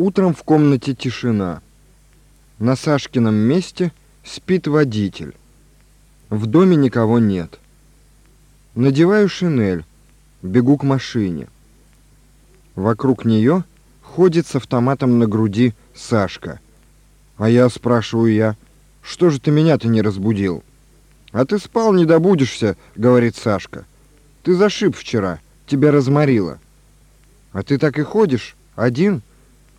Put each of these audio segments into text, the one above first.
Утром в комнате тишина. На Сашкином месте спит водитель. В доме никого нет. Надеваю шинель, бегу к машине. Вокруг нее ходит с автоматом на груди Сашка. А я спрашиваю я, что же ты меня-то не разбудил? А ты спал, не добудешься, говорит Сашка. Ты зашиб вчера, тебя разморило. А ты так и ходишь, один?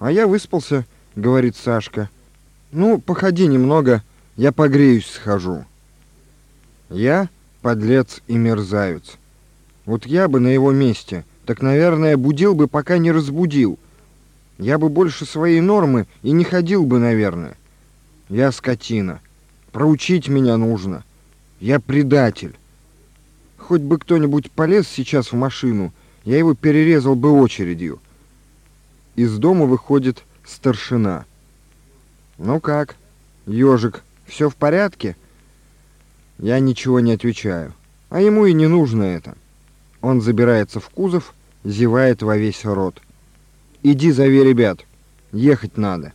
А я выспался, говорит Сашка. Ну, походи немного, я погреюсь схожу. Я подлец и мерзавец. Вот я бы на его месте, так, наверное, будил бы, пока не разбудил. Я бы больше своей нормы и не ходил бы, наверное. Я скотина. Проучить меня нужно. Я предатель. Хоть бы кто-нибудь полез сейчас в машину, я его перерезал бы очередью. Из дома выходит старшина. «Ну как, ежик, все в порядке?» Я ничего не отвечаю. А ему и не нужно это. Он забирается в кузов, зевает во весь рот. «Иди зови ребят. Ехать надо».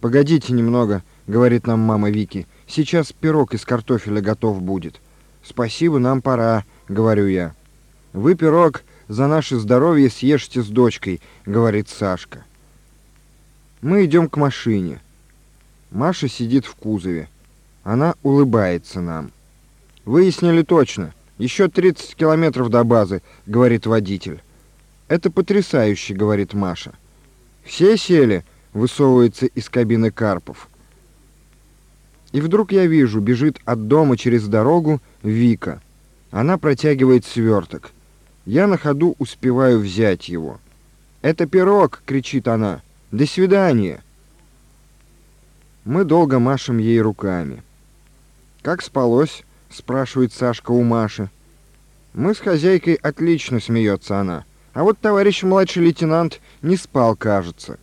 «Погодите немного», — говорит нам мама Вики. «Сейчас пирог из картофеля готов будет». «Спасибо, нам пора», — говорю я. «Вы пирог за наше здоровье съешьте с дочкой», — говорит Сашка. Мы идем к машине. Маша сидит в кузове. Она улыбается нам. «Выяснили точно. Еще 30 километров до базы», — говорит водитель. «Это потрясающе», — говорит Маша. «Все сели?» — высовывается из кабины Карпов. И вдруг я вижу, бежит от дома через дорогу Вика. Она протягивает сверток. Я на ходу успеваю взять его. «Это пирог!» — кричит она. «До свидания!» Мы долго машем ей руками. «Как спалось?» — спрашивает Сашка у Маши. «Мы с хозяйкой отлично», — смеется она. «А вот товарищ младший лейтенант не спал, кажется».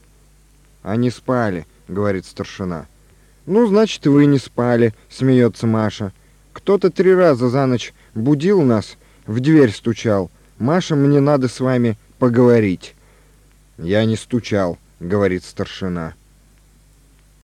«Они спали», — говорит старшина. «Ну, значит, вы не спали», — смеется Маша. «Кто-то три раза за ночь будил нас, в дверь стучал. Маша, мне надо с вами поговорить». «Я не стучал», — говорит старшина.